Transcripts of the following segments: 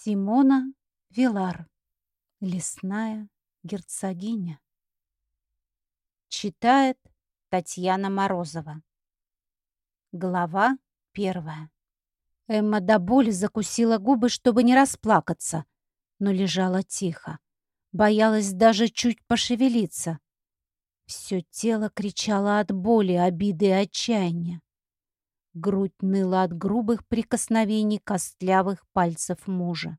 Симона Вилар. Лесная герцогиня. Читает Татьяна Морозова. Глава первая. Эмма до боли закусила губы, чтобы не расплакаться, но лежала тихо. Боялась даже чуть пошевелиться. Все тело кричало от боли, обиды и отчаяния. Грудь ныла от грубых прикосновений костлявых пальцев мужа.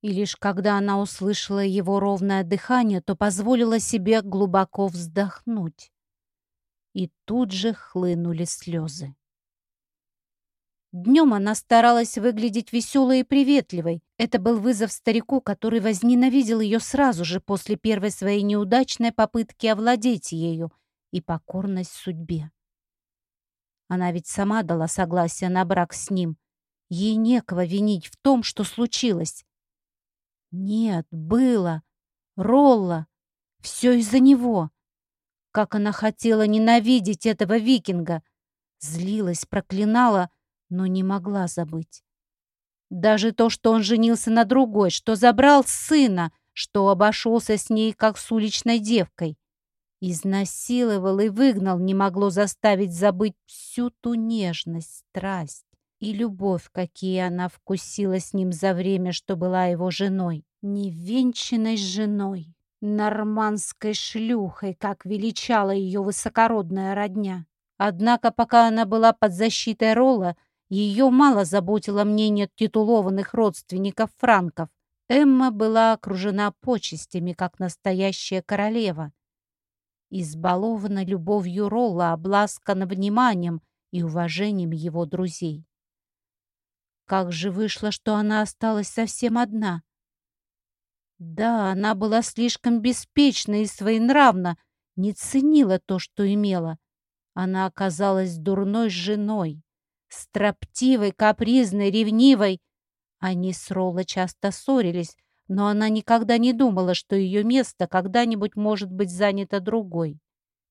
И лишь когда она услышала его ровное дыхание, то позволила себе глубоко вздохнуть. И тут же хлынули слезы. Днем она старалась выглядеть веселой и приветливой. Это был вызов старику, который возненавидел ее сразу же после первой своей неудачной попытки овладеть ею и покорность судьбе. Она ведь сама дала согласие на брак с ним. Ей некого винить в том, что случилось. Нет, было. Ролла. Все из-за него. Как она хотела ненавидеть этого викинга. Злилась, проклинала, но не могла забыть. Даже то, что он женился на другой, что забрал сына, что обошелся с ней, как с уличной девкой. Изнасиловал и выгнал, не могло заставить забыть всю ту нежность, страсть и любовь, какие она вкусила с ним за время, что была его женой. Невенчанной женой, нормандской шлюхой, как величала ее высокородная родня. Однако, пока она была под защитой Ролла, ее мало заботило мнение титулованных родственников франков. Эмма была окружена почестями, как настоящая королева избалована любовью Ролла, обласкана вниманием и уважением его друзей. Как же вышло, что она осталась совсем одна? Да, она была слишком беспечна и своенравна, не ценила то, что имела. Она оказалась дурной женой, строптивой, капризной, ревнивой. Они с Ролло часто ссорились, но она никогда не думала, что ее место когда-нибудь может быть занято другой.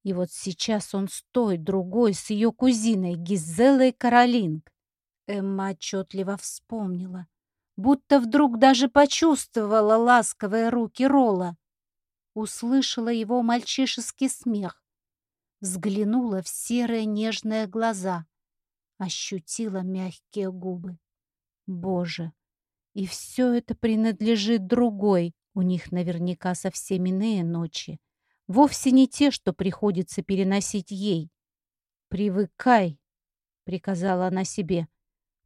И вот сейчас он стоит другой с ее кузиной Гизелой Каролинг. Эмма отчетливо вспомнила, будто вдруг даже почувствовала ласковые руки Рола. Услышала его мальчишеский смех, взглянула в серые нежные глаза, ощутила мягкие губы. Боже, и все это принадлежит другой. У них наверняка совсем иные ночи. Вовсе не те, что приходится переносить ей. «Привыкай», — приказала она себе.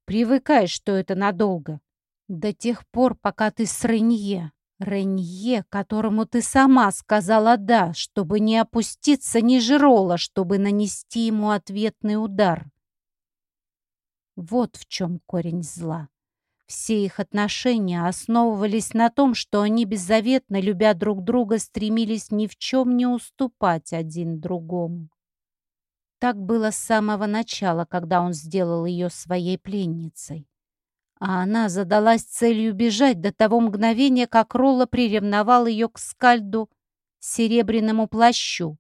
«Привыкай, что это надолго. До тех пор, пока ты с Ренье. Ренье, которому ты сама сказала «да», чтобы не опуститься ниже Рола, чтобы нанести ему ответный удар. Вот в чем корень зла. Все их отношения основывались на том, что они беззаветно, любя друг друга, стремились ни в чем не уступать один другому. Так было с самого начала, когда он сделал ее своей пленницей. А она задалась целью бежать до того мгновения, как Ролла приревновал ее к скальду серебряному плащу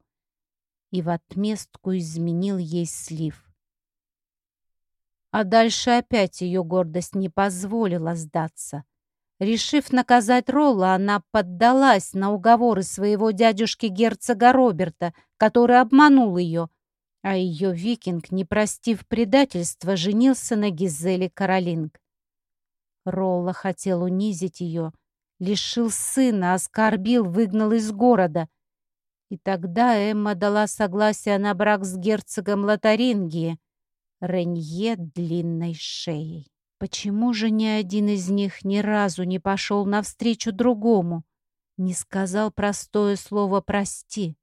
и в отместку изменил ей слив. А дальше опять ее гордость не позволила сдаться. Решив наказать Ролла, она поддалась на уговоры своего дядюшки-герцога Роберта, который обманул ее, а ее викинг, не простив предательства, женился на Гизеле Каролинг. Ролла хотел унизить ее, лишил сына, оскорбил, выгнал из города. И тогда Эмма дала согласие на брак с герцогом Лотарингии, Ренье длинной шеей. Почему же ни один из них ни разу не пошел навстречу другому, не сказал простое слово «прости»?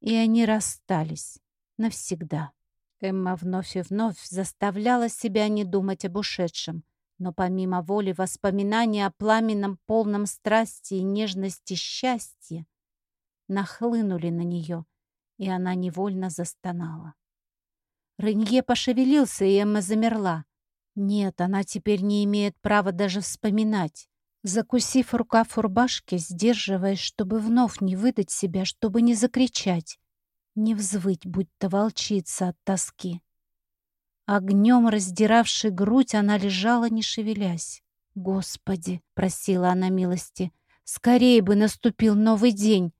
И они расстались навсегда. Эмма вновь и вновь заставляла себя не думать об ушедшем, но помимо воли воспоминания о пламенном, полном страсти и нежности счастья нахлынули на нее, и она невольно застонала. Ренье пошевелился, и Эмма замерла. Нет, она теперь не имеет права даже вспоминать. Закусив рукав рубашки, сдерживаясь, чтобы вновь не выдать себя, чтобы не закричать, не взвыть, будто волчица от тоски. Огнем раздиравшей грудь, она лежала, не шевелясь. «Господи!» — просила она милости. «Скорее бы наступил новый день!»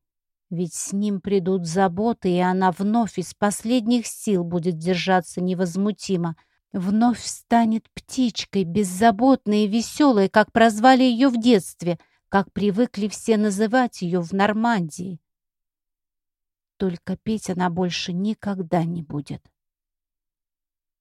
Ведь с ним придут заботы, и она вновь из последних сил будет держаться невозмутимо. Вновь станет птичкой, беззаботной и веселой, как прозвали ее в детстве, как привыкли все называть ее в Нормандии. Только петь она больше никогда не будет.